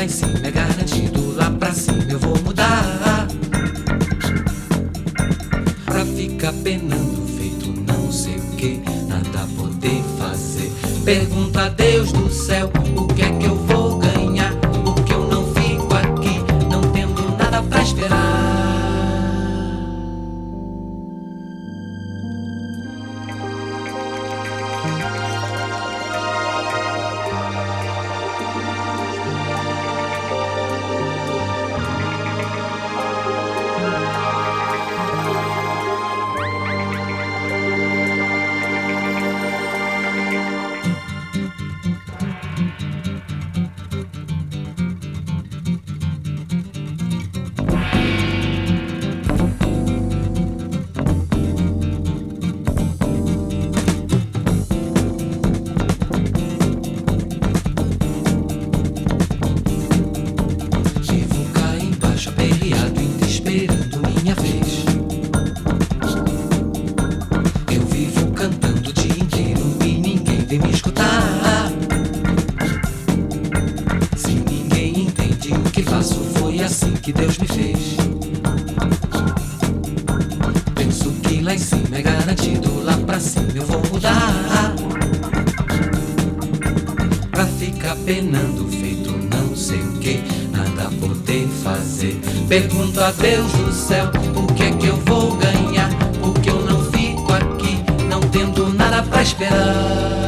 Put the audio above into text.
lá em cima é garantido, lá pra cima eu vou mudar. Pra ficar penando, feito não sei o que, nada poder fazer. Pergunta a Deus do céu o que é que que Deus me fez. Penso que lá em cima é garantido, lá pra cima eu vou mudar. Pra ficar penando, feito não sei o que, nada poder fazer. Pergunto a Deus do céu, o que é que eu vou ganhar? Porque eu não fico aqui, não tendo nada pra esperar.